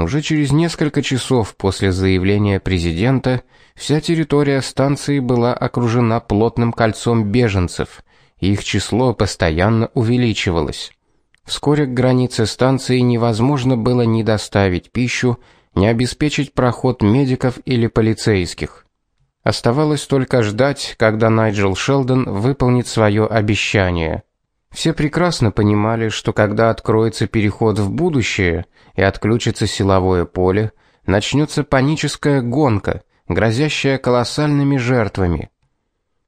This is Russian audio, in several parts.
Уже через несколько часов после заявления президента вся территория станции была окружена плотным кольцом беженцев, и их число постоянно увеличивалось. Вскоре к границе станции невозможно было ни доставить пищу, ни обеспечить проход медиков или полицейских. Оставалось только ждать, когда Найджел Шелдон выполнит свое обещание. Все прекрасно понимали, что когда откроется переход в будущее и отключится силовое поле, начнется паническая гонка, грозящая колоссальными жертвами.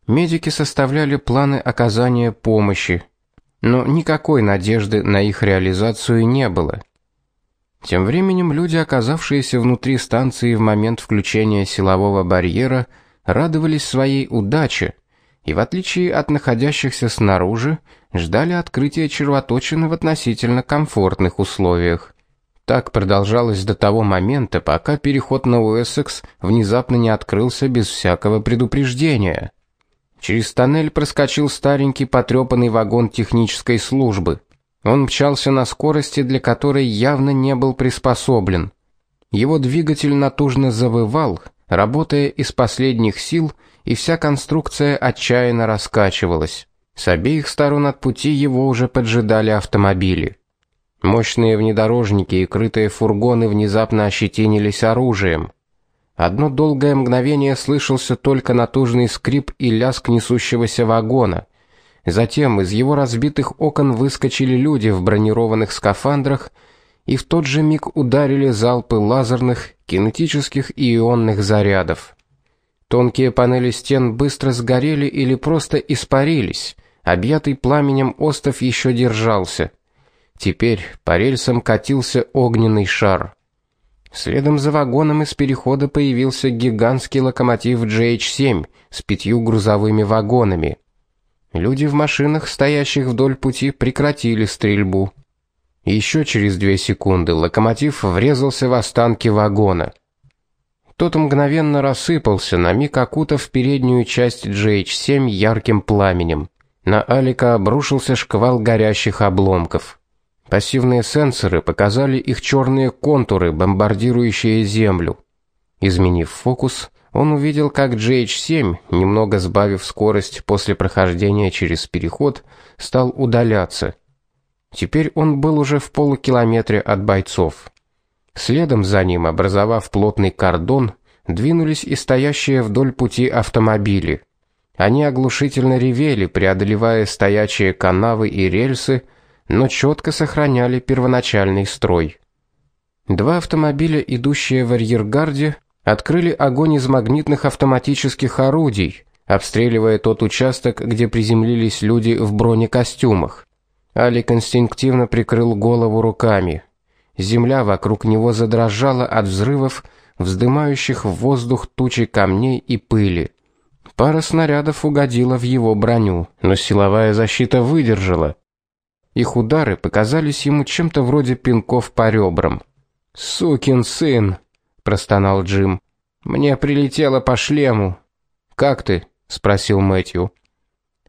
Медики составляли планы оказания помощи, но никакой надежды на их реализацию не было. Тем временем люди, оказавшиеся внутри станции в момент включения силового барьера, радовались своей удаче и в отличие от находящихся снаружи, ждали открытия червоточины в относительно комфортных условиях. Так продолжалось до того момента, пока переход на Уэссекс внезапно не открылся без всякого предупреждения. Через тоннель проскочил старенький потрепанный вагон технической службы. Он мчался на скорости, для которой явно не был приспособлен. Его двигатель натужно завывал, работая из последних сил, и вся конструкция отчаянно раскачивалась. С обеих сторон от пути его уже поджидали автомобили. Мощные внедорожники и крытые фургоны внезапно ощетинились оружием. Одно долгое мгновение слышался только натужный скрип и лязг несущегося вагона. Затем из его разбитых окон выскочили люди в бронированных скафандрах и в тот же миг ударили залпы лазерных, кинетических и ионных зарядов. Тонкие панели стен быстро сгорели или просто испарились. Объятый пламенем остов еще держался. Теперь по рельсам катился огненный шар. Следом за вагоном из перехода появился гигантский локомотив GH7 с пятью грузовыми вагонами. Люди в машинах, стоящих вдоль пути, прекратили стрельбу. Еще через две секунды локомотив врезался в останки вагона. Тот мгновенно рассыпался, на миг окутав переднюю часть GH7 ярким пламенем. На Алика обрушился шквал горящих обломков. Пассивные сенсоры показали их черные контуры, бомбардирующие землю. Изменив фокус, он увидел, как GH7, немного сбавив скорость после прохождения через переход, стал удаляться. Теперь он был уже в полукилометре от бойцов. Следом за ним, образовав плотный кордон, двинулись и стоящие вдоль пути автомобили. Они оглушительно ревели, преодолевая стоячие канавы и рельсы, но четко сохраняли первоначальный строй. Два автомобиля, идущие в арьергарде, открыли огонь из магнитных автоматических орудий, обстреливая тот участок, где приземлились люди в бронекостюмах. Алик инстинктивно прикрыл голову руками. Земля вокруг него задрожала от взрывов, вздымающих в воздух тучи камней и пыли. Пара снарядов угодила в его броню, но силовая защита выдержала. Их удары показались ему чем-то вроде пинков по ребрам. "Сукин сын", простонал Джим. "Мне прилетело по шлему". "Как ты?" спросил Мэтью.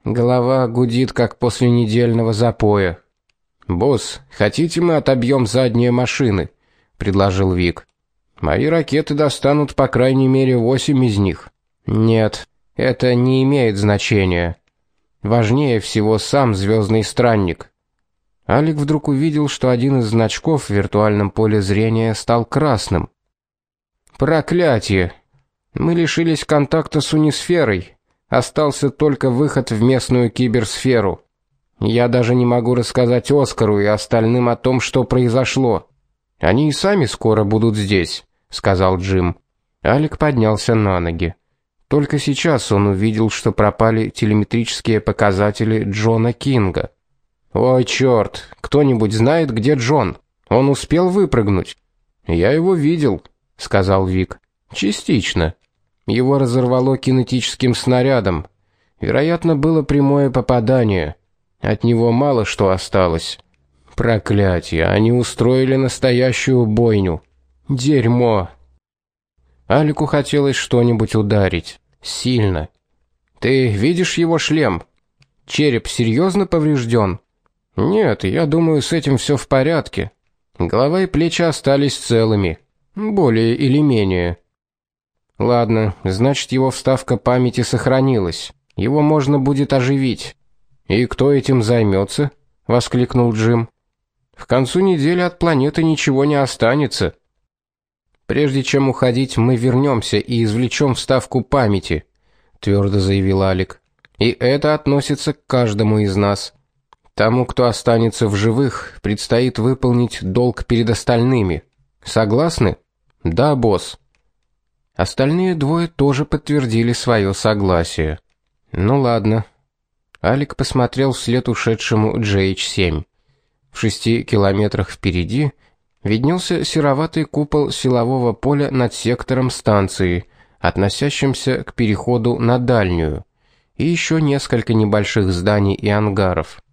Голова гудит как после недельного запоя. Босс, хотите мы отобьем задние машины? предложил Вик. Мои ракеты достанут по крайней мере восемь из них. Нет, это не имеет значения. Важнее всего сам звездный странник. Алик вдруг увидел, что один из значков в виртуальном поле зрения стал красным. Проклятие. Мы лишились контакта с унисферой. Остался только выход в местную киберсферу. Я даже не могу рассказать Оскару и остальным о том, что произошло. Они и сами скоро будут здесь, сказал Джим. Алик поднялся на ноги. Только сейчас он увидел, что пропали телеметрические показатели Джона Кинга. Ой, черт! Кто-нибудь знает, где Джон? Он успел выпрыгнуть. Я его видел, сказал Вик. Частично. Его разорвало кинетическим снарядом. Вероятно, было прямое попадание. От него мало что осталось. Проклятие, они устроили настоящую бойню. Дерьмо. Алику хотелось что-нибудь ударить, сильно. Ты видишь его шлем? Череп серьезно поврежден? Нет, я думаю, с этим все в порядке. Голова и плечи остались целыми, более или менее. Ладно, значит, его вставка памяти сохранилась. Его можно будет оживить. И кто этим займется? воскликнул Джим. В концу недели от планеты ничего не останется. Прежде чем уходить, мы вернемся и извлечем вставку памяти, твердо заявил Алик. И это относится к каждому из нас. Тому, кто останется в живых, предстоит выполнить долг перед остальными. Согласны? Да, босс. Остальные двое тоже подтвердили свое согласие. Ну ладно. Алик посмотрел вслед ушедшему JH7. В шести километрах впереди виднелся сероватый купол силового поля над сектором станции, относящимся к переходу на дальнюю, и еще несколько небольших зданий и ангаров.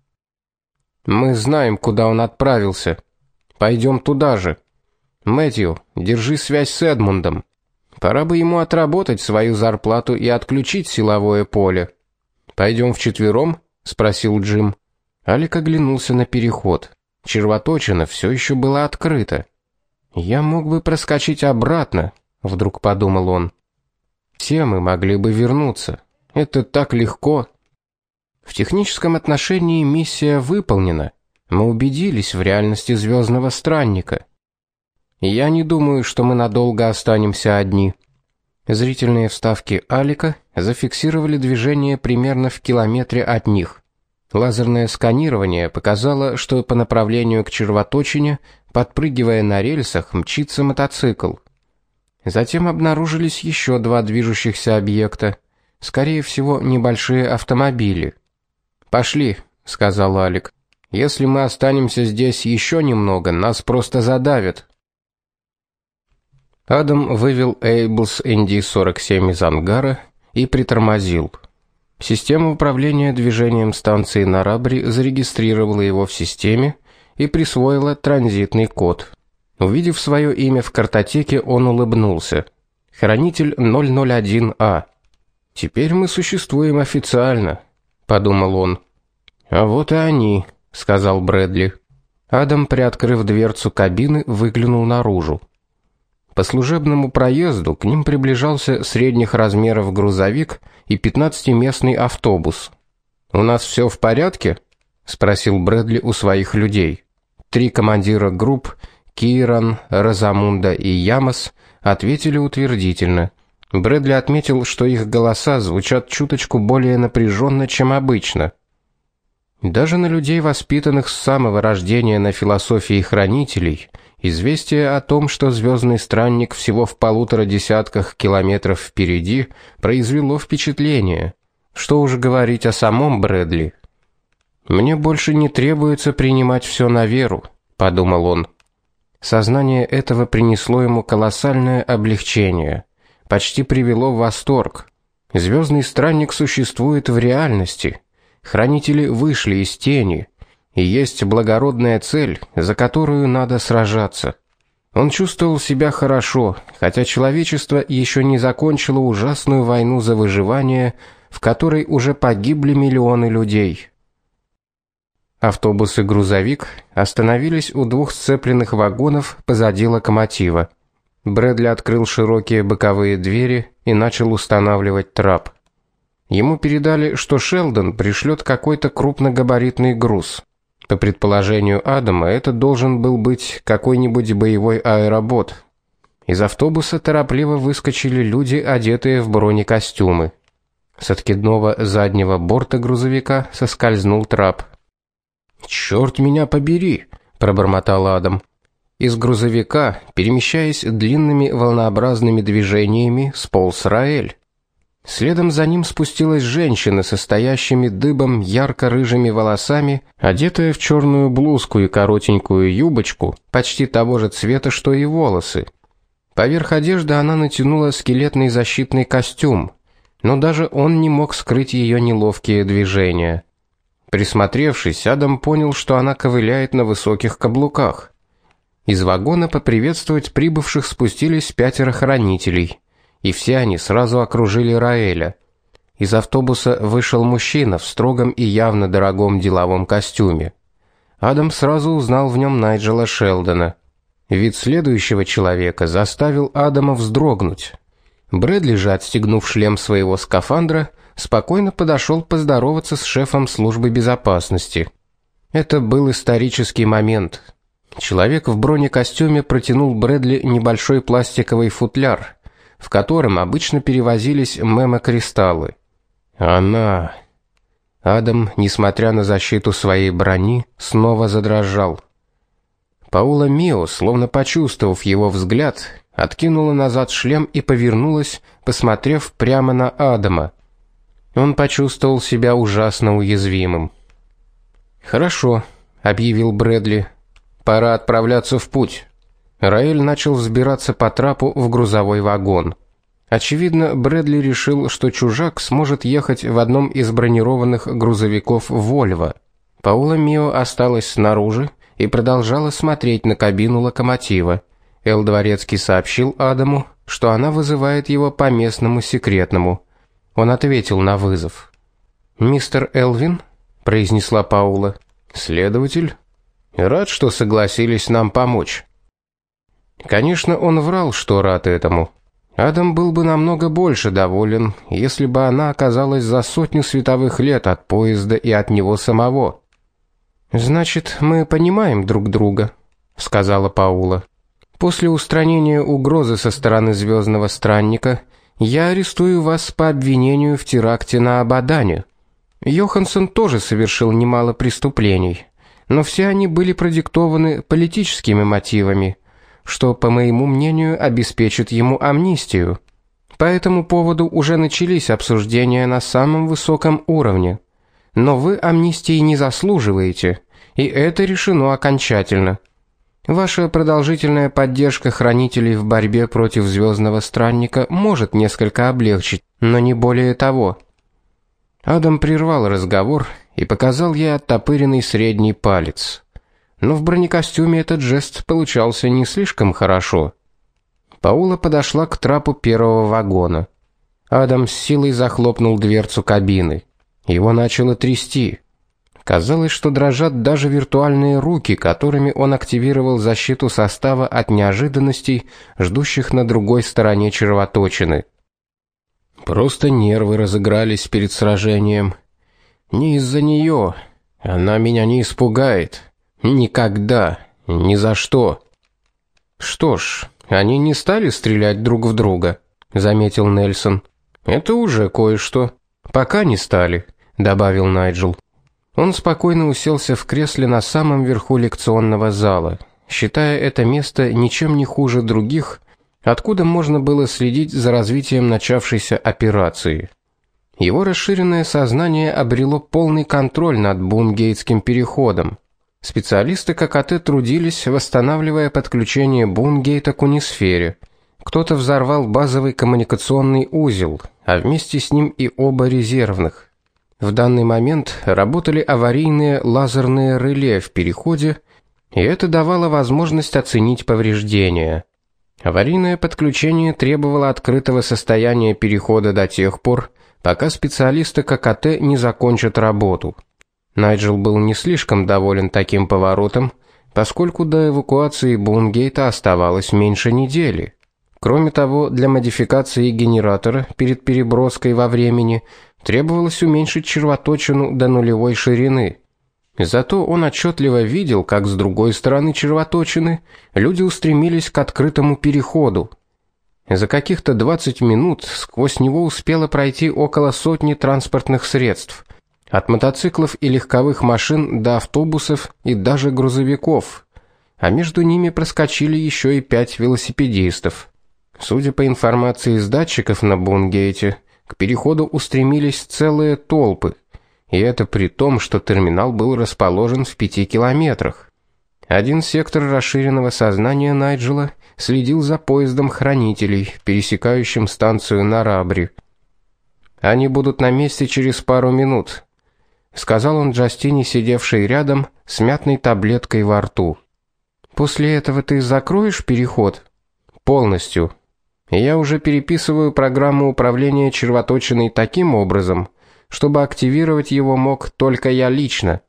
Мы знаем, куда он отправился. Пойдем туда же. Мэтью, держи связь с Эдмундом. Пора бы ему отработать свою зарплату и отключить силовое поле. Пойдем вчетвером? спросил Джим. Алик оглянулся на переход. Червоточина все еще была открыта. Я мог бы проскочить обратно, вдруг подумал он. Все мы могли бы вернуться. Это так легко. В техническом отношении миссия выполнена. Мы убедились в реальности звездного странника. Я не думаю, что мы надолго останемся одни. Зрительные вставки Алика зафиксировали движение примерно в километре от них. Лазерное сканирование показало, что по направлению к червоточине, подпрыгивая на рельсах, мчится мотоцикл. Затем обнаружились еще два движущихся объекта, скорее всего, небольшие автомобили. "Пошли", сказал Алик. "Если мы останемся здесь еще немного, нас просто задавят". Адам вывел Эйблс ND-47 из ангара и притормозил. Система управления движением станции на Рабри зарегистрировала его в системе и присвоила транзитный код. Увидев свое имя в картотеке, он улыбнулся. Хранитель 001А. Теперь мы существуем официально, подумал он. А вот и они, сказал Брэдли. Адам, приоткрыв дверцу кабины, выглянул наружу. По служебному проезду к ним приближался средних размеров грузовик и пятнадцатиместный автобус. У нас все в порядке? спросил Брэдли у своих людей. Три командира групп, Киран, Розамунда и Ямас, ответили утвердительно. Брэдли отметил, что их голоса звучат чуточку более напряженно, чем обычно. Даже на людей, воспитанных с самого рождения на философии хранителей, Известие о том, что звездный странник всего в полутора десятках километров впереди, произвело впечатление. Что уж говорить о самом Брэдли. Мне больше не требуется принимать все на веру, подумал он. Сознание этого принесло ему колоссальное облегчение, почти привело в восторг. Звездный странник существует в реальности. Хранители вышли из тени, и есть благородная цель, за которую надо сражаться. Он чувствовал себя хорошо, хотя человечество еще не закончило ужасную войну за выживание, в которой уже погибли миллионы людей. Автобус и грузовик остановились у двух сцепленных вагонов позади локомотива. Брэдли открыл широкие боковые двери и начал устанавливать трап. Ему передали, что Шелдон пришлет какой-то крупногабаритный груз. По предположению Адама, это должен был быть какой-нибудь боевой аэробот. Из автобуса торопливо выскочили люди, одетые в бронекостюмы. С откидного заднего борта грузовика соскользнул трап. «Черт меня побери, пробормотал Адам. Из грузовика, перемещаясь длинными волнообразными движениями, сполз Раэль. Следом за ним спустилась женщина со стоящими дыбом ярко-рыжими волосами, одетая в черную блузку и коротенькую юбочку, почти того же цвета, что и волосы. Поверх одежды она натянула скелетный защитный костюм, но даже он не мог скрыть ее неловкие движения. Присмотревшись, Адам понял, что она ковыляет на высоких каблуках. Из вагона поприветствовать прибывших спустились пятеро хранителей и все они сразу окружили Раэля. Из автобуса вышел мужчина в строгом и явно дорогом деловом костюме. Адам сразу узнал в нем Найджела Шелдона. Вид следующего человека заставил Адама вздрогнуть. Брэдли же, отстегнув шлем своего скафандра, спокойно подошел поздороваться с шефом службы безопасности. Это был исторический момент. Человек в бронекостюме протянул Брэдли небольшой пластиковый футляр, в котором обычно перевозились мемокристаллы. Она Адам, несмотря на защиту своей брони, снова задрожал. Паула Мио, словно почувствовав его взгляд, откинула назад шлем и повернулась, посмотрев прямо на Адама. Он почувствовал себя ужасно уязвимым. "Хорошо", объявил Брэдли. "Пора отправляться в путь". Раэль начал взбираться по трапу в грузовой вагон. Очевидно, Брэдли решил, что чужак сможет ехать в одном из бронированных грузовиков Volvo. Паула Мио осталась снаружи и продолжала смотреть на кабину локомотива. Эл Дворецкий сообщил Адаму, что она вызывает его по местному секретному. Он ответил на вызов. "Мистер Элвин?" произнесла Паула. "Следователь, рад, что согласились нам помочь". Конечно, он врал, что рад этому. Адам был бы намного больше доволен, если бы она оказалась за сотню световых лет от поезда и от него самого. Значит, мы понимаем друг друга, сказала Паула. После устранения угрозы со стороны звездного странника я арестую вас по обвинению в теракте на Абадане. Йоханссон тоже совершил немало преступлений, но все они были продиктованы политическими мотивами что, по моему мнению, обеспечит ему амнистию. По этому поводу уже начались обсуждения на самом высоком уровне. Но вы амнистии не заслуживаете, и это решено окончательно. Ваша продолжительная поддержка хранителей в борьбе против звездного странника может несколько облегчить, но не более того. Адам прервал разговор и показал ей оттопыренный средний палец но в бронекостюме этот жест получался не слишком хорошо. Паула подошла к трапу первого вагона. Адам с силой захлопнул дверцу кабины. Его начало трясти. Казалось, что дрожат даже виртуальные руки, которыми он активировал защиту состава от неожиданностей, ждущих на другой стороне червоточины. Просто нервы разыгрались перед сражением. Не из-за нее. Она меня не испугает. Никогда, ни за что. Что ж, они не стали стрелять друг в друга, заметил Нельсон. Это уже кое-что. Пока не стали, добавил Найджел. Он спокойно уселся в кресле на самом верху лекционного зала, считая это место ничем не хуже других, откуда можно было следить за развитием начавшейся операции. Его расширенное сознание обрело полный контроль над Бунгейтским переходом. Специалисты ККТ трудились, восстанавливая подключение Бунгейта к унисфере. Кто-то взорвал базовый коммуникационный узел, а вместе с ним и оба резервных. В данный момент работали аварийные лазерные реле в переходе, и это давало возможность оценить повреждения. Аварийное подключение требовало открытого состояния перехода до тех пор, пока специалисты ККТ не закончат работу. Найджел был не слишком доволен таким поворотом, поскольку до эвакуации Бунгейта оставалось меньше недели. Кроме того, для модификации генератора перед переброской во времени требовалось уменьшить червоточину до нулевой ширины. Зато он отчетливо видел, как с другой стороны червоточины люди устремились к открытому переходу. За каких-то 20 минут сквозь него успело пройти около сотни транспортных средств – от мотоциклов и легковых машин до автобусов и даже грузовиков. А между ними проскочили еще и пять велосипедистов. Судя по информации из датчиков на Бунгейте, к переходу устремились целые толпы. И это при том, что терминал был расположен в пяти километрах. Один сектор расширенного сознания Найджела следил за поездом хранителей, пересекающим станцию на Рабри. Они будут на месте через пару минут, сказал он Джастине, сидевшей рядом, с мятной таблеткой во рту. После этого ты закроешь переход полностью. Я уже переписываю программу управления червоточиной таким образом, чтобы активировать его мог только я лично.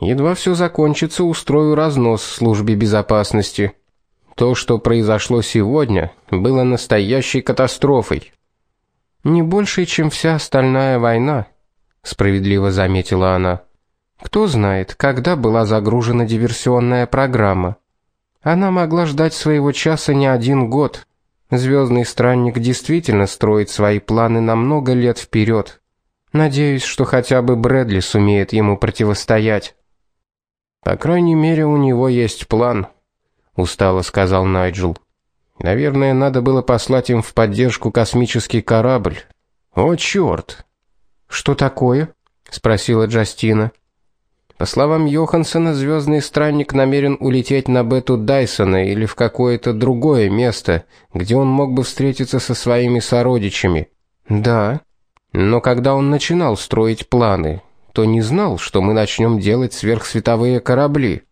Едва все закончится, устрою разнос службе безопасности. То, что произошло сегодня, было настоящей катастрофой. Не больше, чем вся остальная война, справедливо заметила она. Кто знает, когда была загружена диверсионная программа. Она могла ждать своего часа не один год. Звездный странник действительно строит свои планы на много лет вперед. Надеюсь, что хотя бы Брэдли сумеет ему противостоять. По крайней мере, у него есть план, устало сказал Найджел. Наверное, надо было послать им в поддержку космический корабль. О чёрт. Что такое? спросила Джастина. По словам Йохансена, звездный странник намерен улететь на Бету Дайсона или в какое-то другое место, где он мог бы встретиться со своими сородичами. Да. Но когда он начинал строить планы, то не знал, что мы начнем делать сверхсветовые корабли.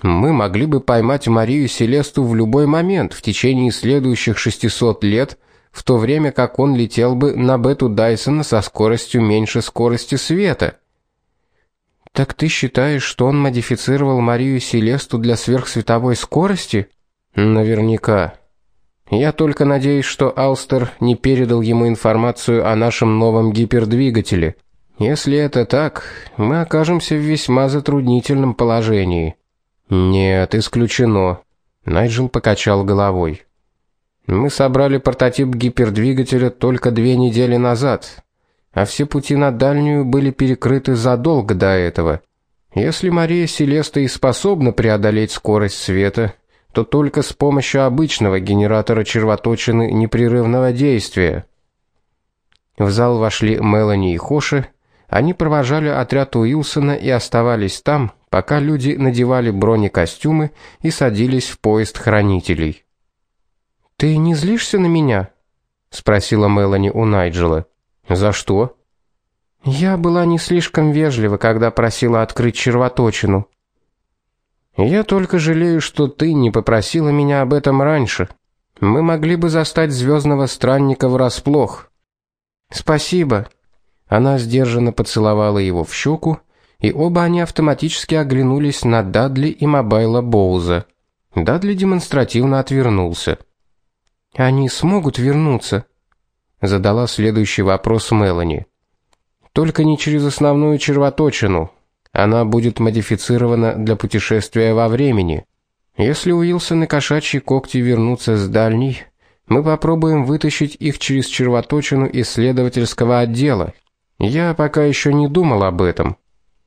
Мы могли бы поймать Марию Селесту в любой момент в течение следующих 600 лет, в то время как он летел бы на Бету Дайсона со скоростью меньше скорости света. Так ты считаешь, что он модифицировал Марию Селесту для сверхсветовой скорости? Наверняка. Я только надеюсь, что Алстер не передал ему информацию о нашем новом гипердвигателе. Если это так, мы окажемся в весьма затруднительном положении. Нет, исключено. Найджел покачал головой. Мы собрали прототип гипердвигателя только две недели назад а все пути на дальнюю были перекрыты задолго до этого. Если Мария Селеста и способна преодолеть скорость света, то только с помощью обычного генератора червоточины непрерывного действия. В зал вошли Мелани и Хоши. Они провожали отряд Уилсона и оставались там, пока люди надевали бронекостюмы и садились в поезд хранителей. Ты не злишься на меня? спросила Мелани у Найджела. За что? Я была не слишком вежлива, когда просила открыть червоточину. Я только жалею, что ты не попросила меня об этом раньше. Мы могли бы застать звездного странника врасплох. Спасибо. Она сдержанно поцеловала его в щеку, и оба они автоматически оглянулись на Дадли и Мобайла Боуза. Дадли демонстративно отвернулся. Они смогут вернуться задала следующий вопрос Мелани. Только не через основную червоточину. Она будет модифицирована для путешествия во времени. Если Уилсон и кошачьи когти вернутся с дальней, мы попробуем вытащить их через червоточину исследовательского отдела. Я пока еще не думал об этом.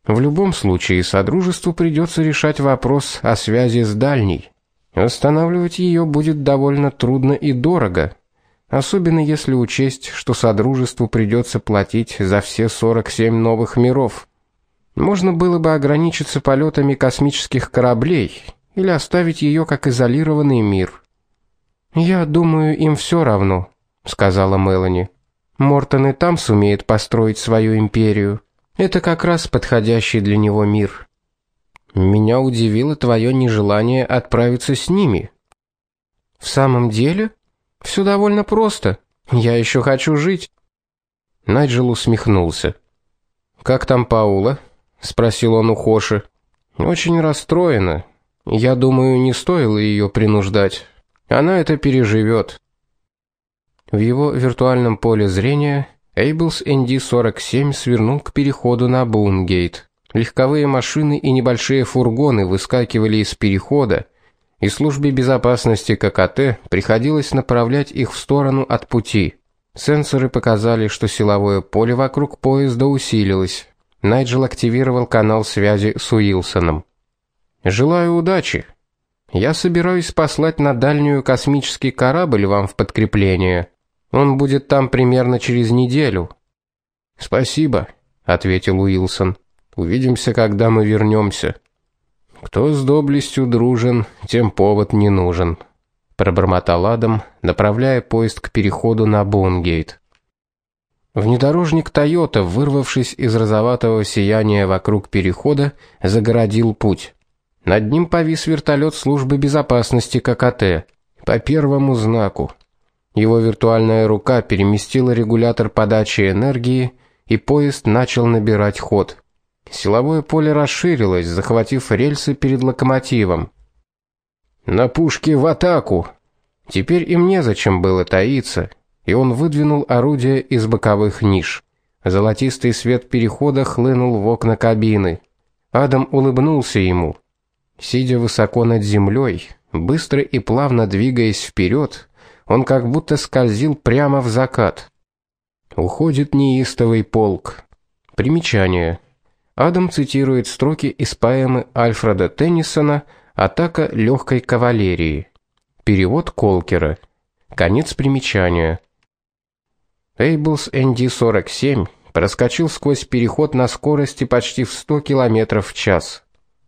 В любом случае содружеству придется решать вопрос о связи с дальней. Восстанавливать ее будет довольно трудно и дорого особенно если учесть, что содружеству придется платить за все 47 новых миров. Можно было бы ограничиться полетами космических кораблей или оставить ее как изолированный мир. Я думаю, им все равно, сказала Мелани. Мортон и там сумеет построить свою империю. Это как раз подходящий для него мир. Меня удивило твое нежелание отправиться с ними. В самом деле? Все довольно просто. Я еще хочу жить. Найджел усмехнулся. Как там Паула? спросил он у Хоши. Очень расстроена. Я думаю, не стоило ее принуждать. Она это переживет. В его виртуальном поле зрения Эйблс ND47 свернул к переходу на Бунгейт. Легковые машины и небольшие фургоны выскакивали из перехода, и службе безопасности ККТ приходилось направлять их в сторону от пути. Сенсоры показали, что силовое поле вокруг поезда усилилось. Найджел активировал канал связи с Уилсоном. Желаю удачи. Я собираюсь послать на дальнюю космический корабль вам в подкрепление. Он будет там примерно через неделю. Спасибо, ответил Уилсон. Увидимся, когда мы вернемся. Кто с доблестью дружен, тем повод не нужен, пробормотал Адам, направляя поезд к переходу на Бонгейт. Внедорожник Toyota, вырвавшись из розоватого сияния вокруг перехода, загородил путь. Над ним повис вертолет службы безопасности ККТ по первому знаку. Его виртуальная рука переместила регулятор подачи энергии, и поезд начал набирать ход. Силовое поле расширилось, захватив рельсы перед локомотивом. На пушке в атаку. Теперь им незачем было таиться, и он выдвинул орудие из боковых ниш. Золотистый свет перехода хлынул в окна кабины. Адам улыбнулся ему. Сидя высоко над землей, быстро и плавно двигаясь вперед, он как будто скользил прямо в закат. Уходит неистовый полк. Примечание. Адам цитирует строки из поэмы Альфреда Теннисона Атака легкой кавалерии. Перевод Колкера. Конец примечания. Эйблс ND-47 проскочил сквозь переход на скорости почти в 100 км в час.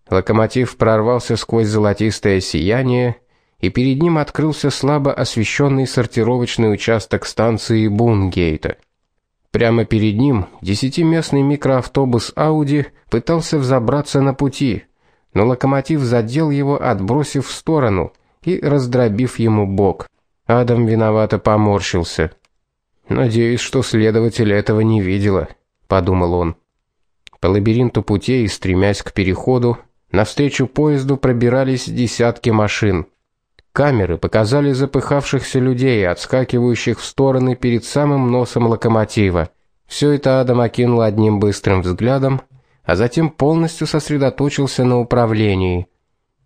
Локомотив прорвался сквозь золотистое сияние, и перед ним открылся слабо освещенный сортировочный участок станции Бунгейта. Прямо перед ним десятиместный микроавтобус Audi пытался взобраться на пути, но локомотив задел его, отбросив в сторону и раздробив ему бок. Адам виновато поморщился. Надеюсь, что следователь этого не видела, подумал он. По лабиринту путей, стремясь к переходу, навстречу поезду пробирались десятки машин. Камеры показали запыхавшихся людей, отскакивающих в стороны перед самым носом локомотива. Все это Адам окинул одним быстрым взглядом а затем полностью сосредоточился на управлении.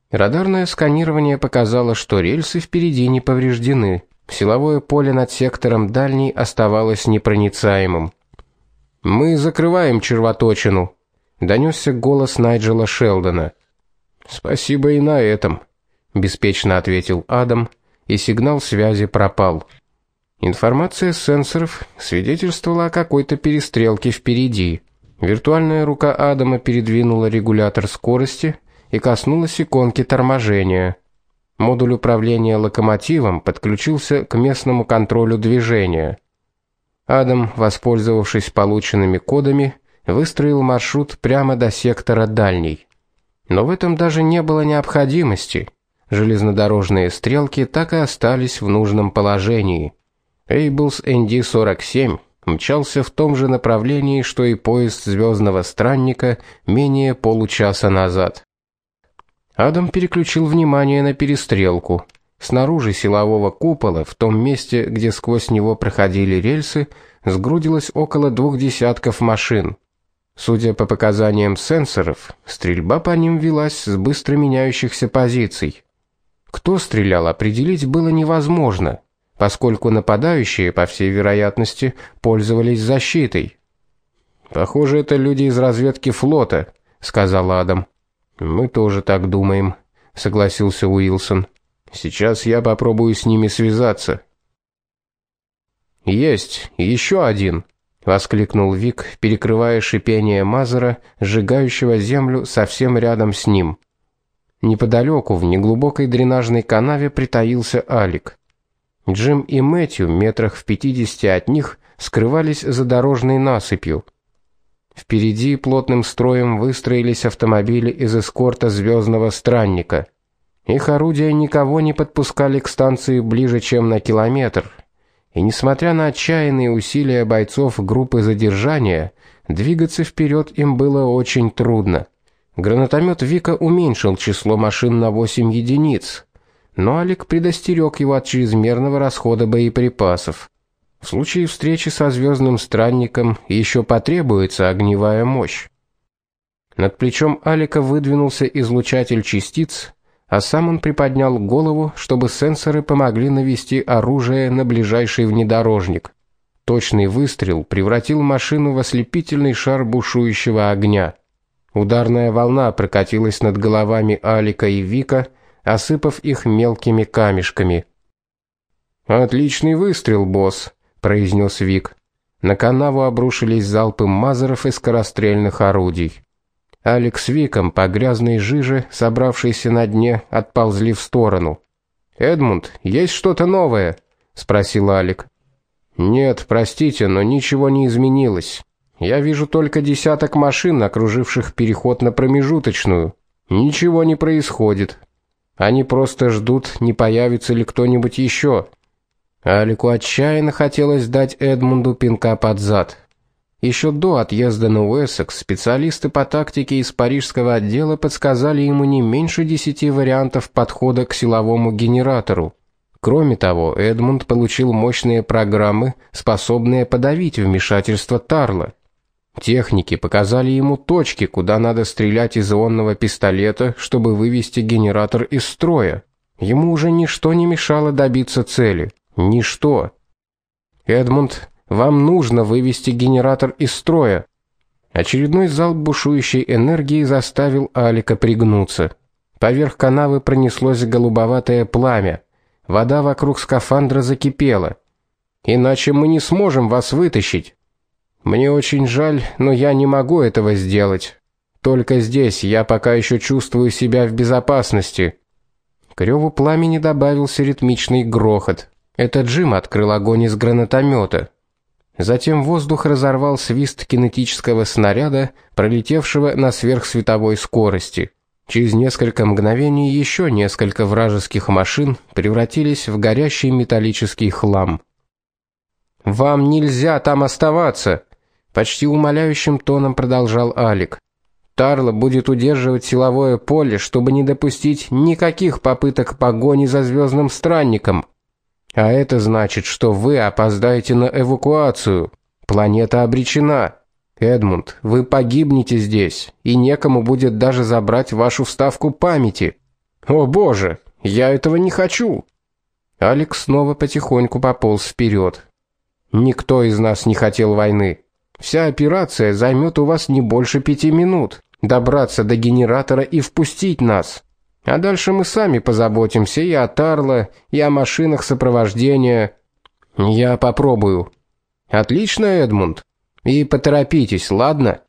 Радарное сканирование показало, что рельсы впереди не повреждены. Силовое поле над сектором дальний оставалось непроницаемым. Мы закрываем червоточину, донесся голос Найджела Шелдона. Спасибо и на этом, беспечно ответил Адам, и сигнал связи пропал. Информация с сенсоров свидетельствовала о какой-то перестрелке впереди. Виртуальная рука Адама передвинула регулятор скорости и коснулась иконки торможения. Модуль управления локомотивом подключился к местному контролю движения. Адам, воспользовавшись полученными кодами, выстроил маршрут прямо до сектора дальний. Но в этом даже не было необходимости. Железнодорожные стрелки так и остались в нужном положении. Эйблс ND-47 мчался в том же направлении, что и поезд звездного странника менее получаса назад. Адам переключил внимание на перестрелку. Снаружи силового купола, в том месте, где сквозь него проходили рельсы, сгрудилось около двух десятков машин. Судя по показаниям сенсоров, стрельба по ним велась с быстро меняющихся позиций. Кто стрелял, определить было невозможно поскольку нападающие, по всей вероятности, пользовались защитой. Похоже, это люди из разведки флота, сказал Адам. Мы тоже так думаем, согласился Уилсон. Сейчас я попробую с ними связаться. Есть, еще один, воскликнул Вик, перекрывая шипение Мазера, сжигающего землю совсем рядом с ним. Неподалеку в неглубокой дренажной канаве притаился Алик. Джим и Мэтью метрах в пятидесяти от них скрывались за дорожной насыпью. Впереди плотным строем выстроились автомобили из эскорта звездного странника. Их орудия никого не подпускали к станции ближе, чем на километр. И несмотря на отчаянные усилия бойцов группы задержания, двигаться вперед им было очень трудно. Гранатомет Вика уменьшил число машин на 8 единиц но Алик предостерег его от чрезмерного расхода боеприпасов. В случае встречи со звездным странником еще потребуется огневая мощь. Над плечом Алика выдвинулся излучатель частиц, а сам он приподнял голову, чтобы сенсоры помогли навести оружие на ближайший внедорожник. Точный выстрел превратил машину в ослепительный шар бушующего огня. Ударная волна прокатилась над головами Алика и Вика, осыпав их мелкими камешками. Отличный выстрел, босс, произнес Вик. На канаву обрушились залпы мазеров и скорострельных орудий. Алекс Виком по грязной жиже, собравшейся на дне, отползли в сторону. Эдмунд, есть что-то новое? спросил Алик. Нет, простите, но ничего не изменилось. Я вижу только десяток машин, окруживших переход на промежуточную. Ничего не происходит. Они просто ждут, не появится ли кто-нибудь еще. Алику отчаянно хотелось дать Эдмунду пинка под зад. Еще до отъезда на Уэссекс специалисты по тактике из парижского отдела подсказали ему не меньше десяти вариантов подхода к силовому генератору. Кроме того, Эдмунд получил мощные программы, способные подавить вмешательство Тарла. Техники показали ему точки, куда надо стрелять из ионного пистолета, чтобы вывести генератор из строя. Ему уже ничто не мешало добиться цели. Ничто. Эдмунд вам нужно вывести генератор из строя. Очередной залп бушующей энергии заставил Алика пригнуться. Поверх канавы пронеслось голубоватое пламя. Вода вокруг скафандра закипела. Иначе мы не сможем вас вытащить. Мне очень жаль, но я не могу этого сделать. Только здесь я пока еще чувствую себя в безопасности. К реву пламени добавился ритмичный грохот. Это Джим открыл огонь из гранатомета. Затем воздух разорвал свист кинетического снаряда, пролетевшего на сверхсветовой скорости. Через несколько мгновений еще несколько вражеских машин превратились в горящий металлический хлам. Вам нельзя там оставаться, почти умоляющим тоном продолжал Алик. Тарла будет удерживать силовое поле, чтобы не допустить никаких попыток погони за звездным странником. А это значит, что вы опоздаете на эвакуацию. Планета обречена. Эдмунд, вы погибнете здесь, и некому будет даже забрать вашу вставку памяти. О, боже, я этого не хочу. Алекс снова потихоньку пополз вперед. Никто из нас не хотел войны. Вся операция займет у вас не больше пяти минут. Добраться до генератора и впустить нас. А дальше мы сами позаботимся и о Тарло, и о машинах сопровождения. Я попробую. Отлично, Эдмунд. И поторопитесь, ладно?